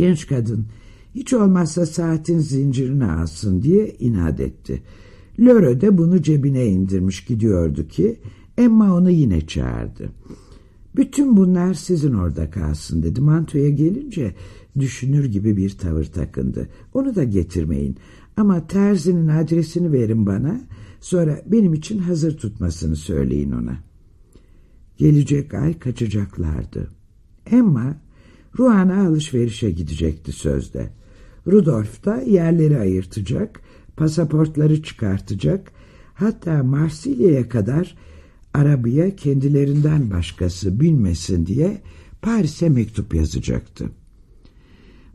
Genç kadın hiç olmazsa saatin zincirini alsın diye inat etti. Lörö de bunu cebine indirmiş gidiyordu ki Emma onu yine çağırdı. Bütün bunlar sizin orada kalsın dedi. Mantoya gelince düşünür gibi bir tavır takındı. Onu da getirmeyin. Ama terzinin adresini verin bana. Sonra benim için hazır tutmasını söyleyin ona. Gelecek ay kaçacaklardı. Emma Ruan'a alışverişe gidecekti sözde. Rudolf da yerleri ayırtacak, pasaportları çıkartacak, hatta Marsilya'ya kadar arabaya kendilerinden başkası binmesin diye Paris'e mektup yazacaktı.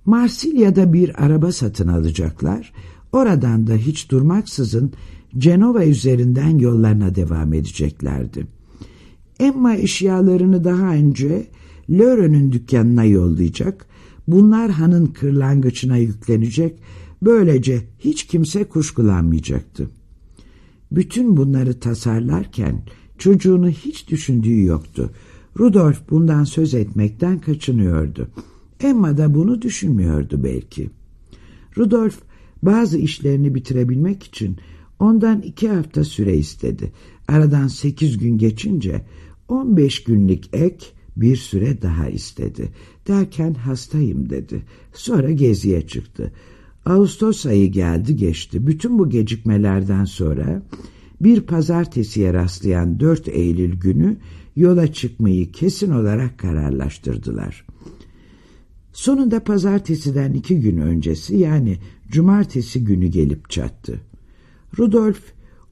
Marsilya'da bir araba satın alacaklar, oradan da hiç durmaksızın Cenova üzerinden yollarına devam edeceklerdi. Emma eşyalarını daha önce Lörö'nün dükkanına yollayacak, bunlar hanın kırlangıçına yüklenecek, böylece hiç kimse kuşkulanmayacaktı. Bütün bunları tasarlarken çocuğunu hiç düşündüğü yoktu. Rudolf bundan söz etmekten kaçınıyordu. Emma da bunu düşünmüyordu belki. Rudolf bazı işlerini bitirebilmek için ondan iki hafta süre istedi. Aradan sekiz gün geçince on beş günlük ek bir süre daha istedi. Derken hastayım dedi. Sonra geziye çıktı. Ağustos ayı geldi geçti. Bütün bu gecikmelerden sonra bir pazartesiye rastlayan 4 Eylül günü yola çıkmayı kesin olarak kararlaştırdılar. Sonunda pazartesiden iki gün öncesi yani cumartesi günü gelip çattı. Rudolf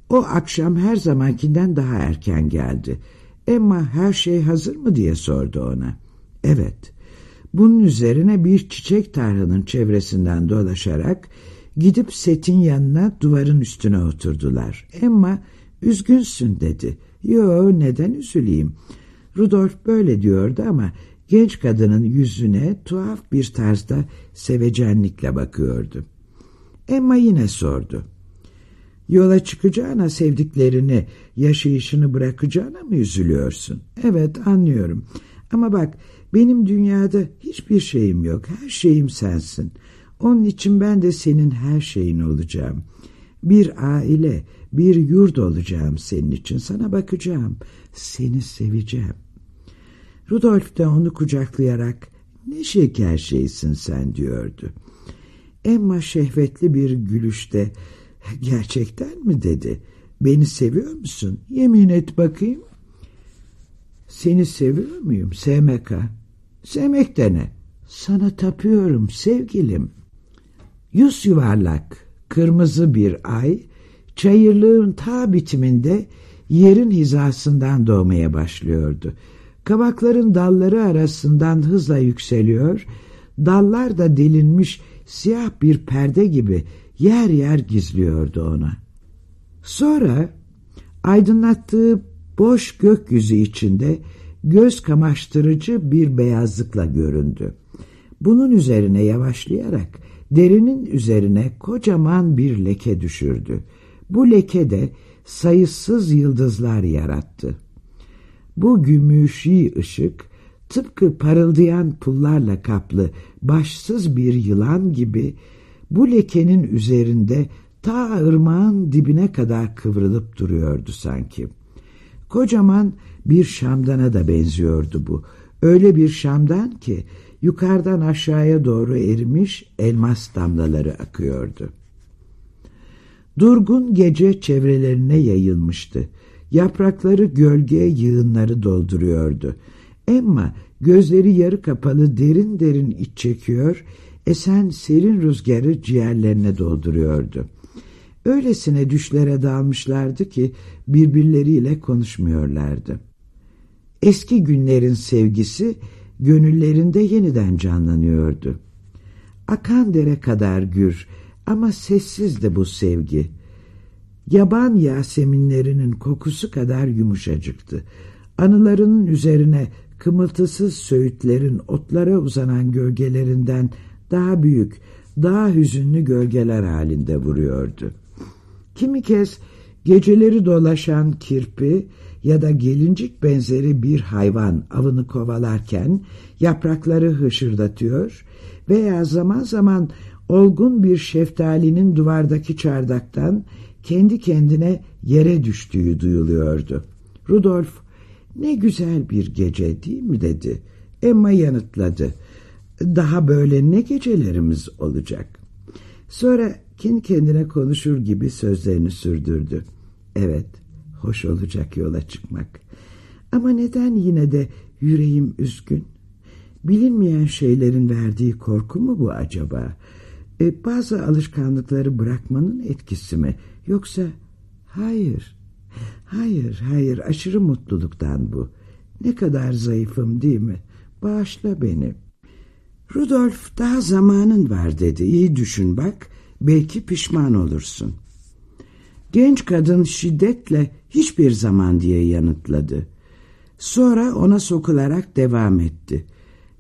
o akşam her zamankinden daha erken geldi. Emma her şey hazır mı diye sordu ona. Evet. Bunun üzerine bir çiçek tarhanın çevresinden dolaşarak gidip setin yanına duvarın üstüne oturdular. Emma üzgünsün dedi. Yo neden üzüleyim? Rudolf böyle diyordu ama genç kadının yüzüne tuhaf bir tarzda sevecenlikle bakıyordu. Emma yine sordu. Yola çıkacağına sevdiklerini, yaşayışını bırakacağına mı üzülüyorsun? Evet anlıyorum. Ama bak benim dünyada hiçbir şeyim yok. Her şeyim sensin. Onun için ben de senin her şeyin olacağım. Bir aile, bir yurt olacağım senin için. Sana bakacağım. Seni seveceğim. Rudolf de onu kucaklayarak ne şeker şeysin sen diyordu. Emma şehvetli bir gülüşte gerçekten mi dedi. Beni seviyor musun? Yemin et bakayım. Seni seviyor muyum? Sevmek ha. Sevmek de ne? Sana tapıyorum sevgilim. Yüz yuvarlak, kırmızı bir ay, çayırlığın ta bitiminde yerin hizasından doğmaya başlıyordu. Kabakların dalları arasından hızla yükseliyor, dallar da delinmiş siyah bir perde gibi yer yer gizliyordu ona. Sonra aydınlattığı boş gökyüzü içinde göz kamaştırıcı bir beyazlıkla göründü. Bunun üzerine yavaşlayarak derinin üzerine kocaman bir leke düşürdü. Bu leke de sayısız yıldızlar yarattı. Bu gümüşi ışık tıpkı parıldayan pullarla kaplı başsız bir yılan gibi bu lekenin üzerinde ta ırmağın dibine kadar kıvrılıp duruyordu sanki. Kocaman bir şamdana da benziyordu bu. Öyle bir şamdan ki yukarıdan aşağıya doğru erimiş elmas damlaları akıyordu. Durgun gece çevrelerine yayılmıştı. Yaprakları gölge yığınları dolduruyordu. Emma gözleri yarı kapalı derin derin iç çekiyor, esen serin rüzgarı ciğerlerine dolduruyordu. Öylesine düşlere dalmışlardı ki birbirleriyle konuşmuyorlardı. Eski günlerin sevgisi gönüllerinde yeniden canlanıyordu. Akan dere kadar gür ama sessizdi bu sevgi. Yaban yaseminlerinin kokusu kadar yumuşacıktı. Anılarının üzerine kımıltısız söğütlerin otlara uzanan gölgelerinden daha büyük, daha hüzünlü gölgeler halinde vuruyordu. Kimi kez geceleri dolaşan kirpi ya da gelincik benzeri bir hayvan avını kovalarken yaprakları hışırdatıyor veya zaman zaman olgun bir şeftalinin duvardaki çardaktan kendi kendine yere düştüğü duyuluyordu. Rudolf ne güzel bir gece değil mi dedi. Emma yanıtladı. Daha böyle ne gecelerimiz olacak. Sonra kendi kendine konuşur gibi sözlerini sürdürdü. Evet, hoş olacak yola çıkmak. Ama neden yine de yüreğim üzgün? Bilinmeyen şeylerin verdiği korku mu bu acaba? E, bazı alışkanlıkları bırakmanın etkisi mi? Yoksa hayır, hayır, hayır aşırı mutluluktan bu. Ne kadar zayıfım değil mi? Bağışla beni. Rudolf daha zamanın var dedi. İyi düşün bak, belki pişman olursun. Genç kadın şiddetle hiçbir zaman diye yanıtladı. Sonra ona sokularak devam etti.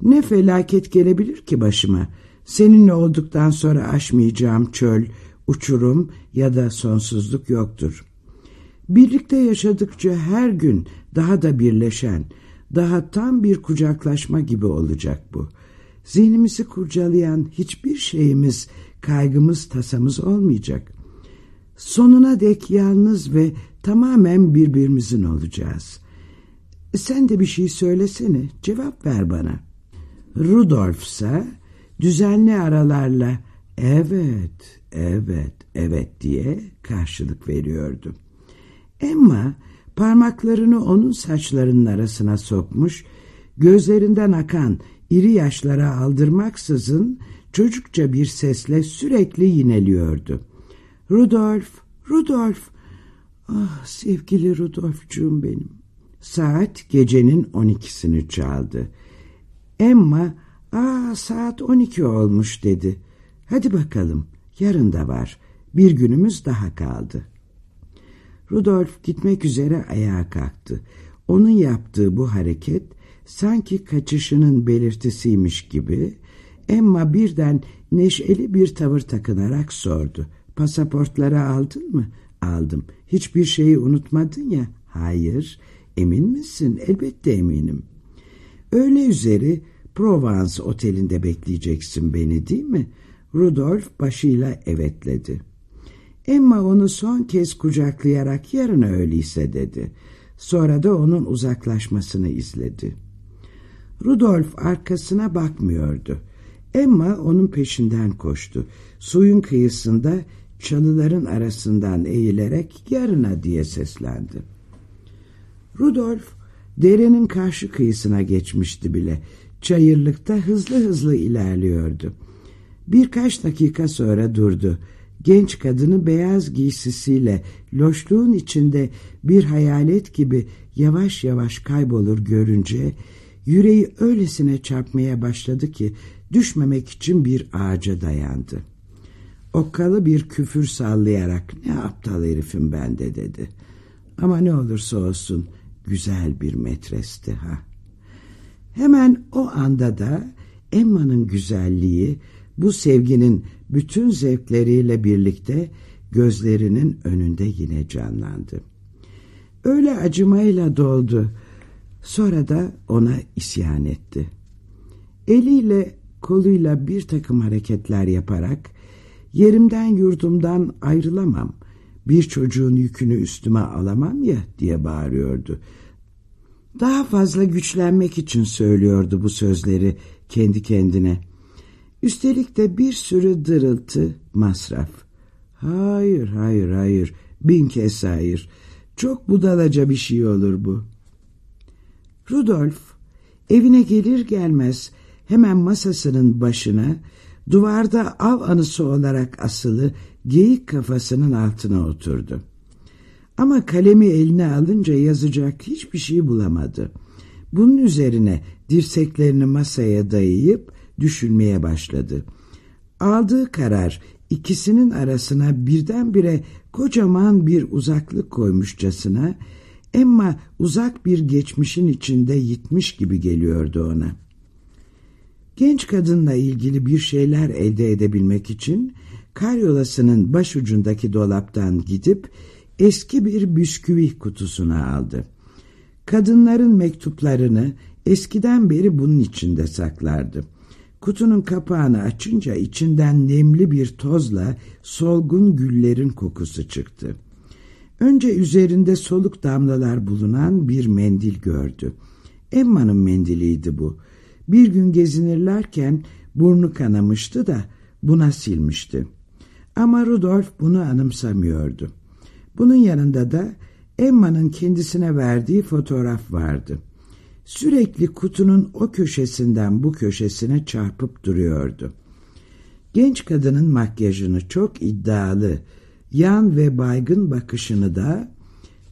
Ne felaket gelebilir ki başıma? Seninle olduktan sonra aşmayacağım çöl, uçurum ya da sonsuzluk yoktur. Birlikte yaşadıkça her gün daha da birleşen, daha tam bir kucaklaşma gibi olacak bu. Zihnimizi kurcalayan hiçbir şeyimiz, kaygımız, tasamız olmayacak. Sonuna dek yalnız ve tamamen birbirimizin olacağız. Sen de bir şey söylesene, cevap ver bana. Rudolf ise düzenli aralarla evet, evet, evet diye karşılık veriyordu. Emma parmaklarını onun saçlarının arasına sokmuş, gözlerinden akan iri yaşlara aldırmaksızın çocukça bir sesle sürekli yineliyordu. Rudolf, Rudolf, ah sevgili Rudolfcuğum benim. Saat gecenin on ikisini çaldı. Emma, aa saat on iki olmuş dedi. Hadi bakalım, yarın da var. Bir günümüz daha kaldı. Rudolf gitmek üzere ayağa kalktı. Onun yaptığı bu hareket sanki kaçışının belirtisiymiş gibi Emma birden neşeli bir tavır takınarak sordu. Pasaportları aldın mı? Aldım. Hiçbir şeyi unutmadın ya? Hayır. Emin misin? Elbette eminim. Öğle üzeri Provence otelinde bekleyeceksin beni değil mi? Rudolf başıyla evetledi. Emma onu son kez kucaklayarak yarın öyleyse dedi. Sonra da onun uzaklaşmasını izledi. Rudolf arkasına bakmıyordu. Emma onun peşinden koştu. Suyun kıyısında çalıların arasından eğilerek yarına diye seslendi. Rudolf derenin karşı kıyısına geçmişti bile. Çayırlıkta hızlı hızlı ilerliyordu. Birkaç dakika sonra durdu. Genç kadını beyaz giysisiyle loşluğun içinde bir hayalet gibi yavaş yavaş kaybolur görünce yüreği öylesine çarpmaya başladı ki düşmemek için bir ağaca dayandı. Okkalı bir küfür sallayarak ne aptal herifim ben de dedi. Ama ne olursa olsun güzel bir metresti ha. Hemen o anda da Emma'nın güzelliği bu sevginin bütün zevkleriyle birlikte gözlerinin önünde yine canlandı. Öyle acımayla doldu. Sonra da ona isyan etti. Eliyle koluyla bir takım hareketler yaparak yerimden yurdumdan ayrılamam, bir çocuğun yükünü üstüme alamam ya diye bağırıyordu. Daha fazla güçlenmek için söylüyordu bu sözleri kendi kendine. Üstelik de bir sürü dırıltı, masraf. Hayır, hayır, hayır, bin kez hayır. Çok budalaca bir şey olur bu. Rudolf evine gelir gelmez hemen masasının başına duvarda av anısı olarak asılı geyik kafasının altına oturdu. Ama kalemi eline alınca yazacak hiçbir şey bulamadı. Bunun üzerine dirseklerini masaya dayayıp düşünmeye başladı. Aldığı karar ikisinin arasına birdenbire kocaman bir uzaklık koymuşçasına Emma uzak bir geçmişin içinde yitmiş gibi geliyordu ona. Genç kadınla ilgili bir şeyler elde edebilmek için karyolasının başucundaki dolaptan gidip eski bir bisküvi kutusunu aldı. Kadınların mektuplarını eskiden beri bunun içinde saklardı. Kutunun kapağını açınca içinden nemli bir tozla solgun güllerin kokusu çıktı. Önce üzerinde soluk damlalar bulunan bir mendil gördü. Emma'nın mendiliydi bu. Bir gün gezinirlerken burnu kanamıştı da buna silmişti. Ama Rudolf bunu anımsamıyordu. Bunun yanında da Emma'nın kendisine verdiği fotoğraf vardı. Sürekli kutunun o köşesinden bu köşesine çarpıp duruyordu. Genç kadının makyajını çok iddialı, yan ve baygın bakışını da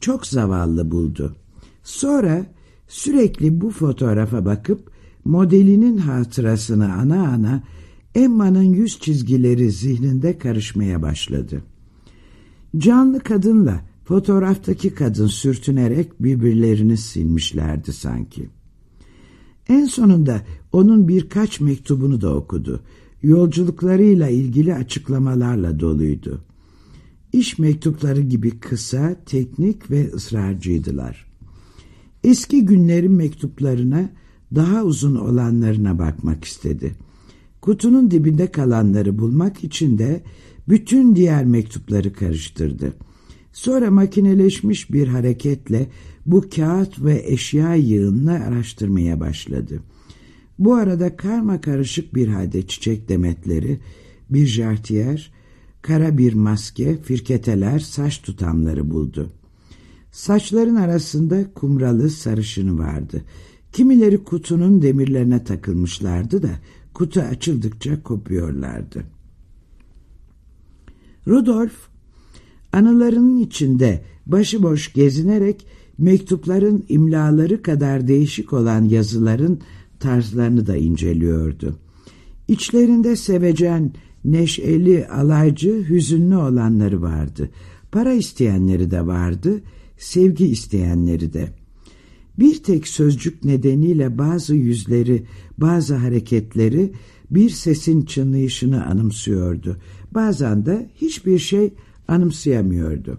çok zavallı buldu. Sonra sürekli bu fotoğrafa bakıp modelinin hatırasını ana ana Emma'nın yüz çizgileri zihninde karışmaya başladı. Canlı kadınla fotoğraftaki kadın sürtünerek birbirlerini silmişlerdi sanki. En sonunda onun birkaç mektubunu da okudu. Yolculuklarıyla ilgili açıklamalarla doluydu. İş mektupları gibi kısa, teknik ve ısrarcıydılar. Eski günlerin mektuplarına daha uzun olanlarına bakmak istedi. Kutunun dibinde kalanları bulmak için de bütün diğer mektupları karıştırdı. Sonra makineleşmiş bir hareketle bu kağıt ve eşya yığınını araştırmaya başladı. Bu arada karma karışık bir halde çiçek demetleri, bir jartiyer, kara bir maske, firketeler, saç tutamları buldu. Saçların arasında kumralı sarışını vardı. Kimileri kutunun demirlerine takılmışlardı da kutu açıldıkça kopuyorlardı. Rudolf anılarının içinde başıboş gezinerek mektupların imlaları kadar değişik olan yazıların tarzlarını da inceliyordu. İçlerinde sevecen, neşeli, alaycı, hüzünlü olanları vardı. Para isteyenleri de vardı, sevgi isteyenleri de. Bir tek sözcük nedeniyle bazı yüzleri, bazı hareketleri bir sesin çınlayışını anımsıyordu. Bazen de hiçbir şey anımsayamıyordu.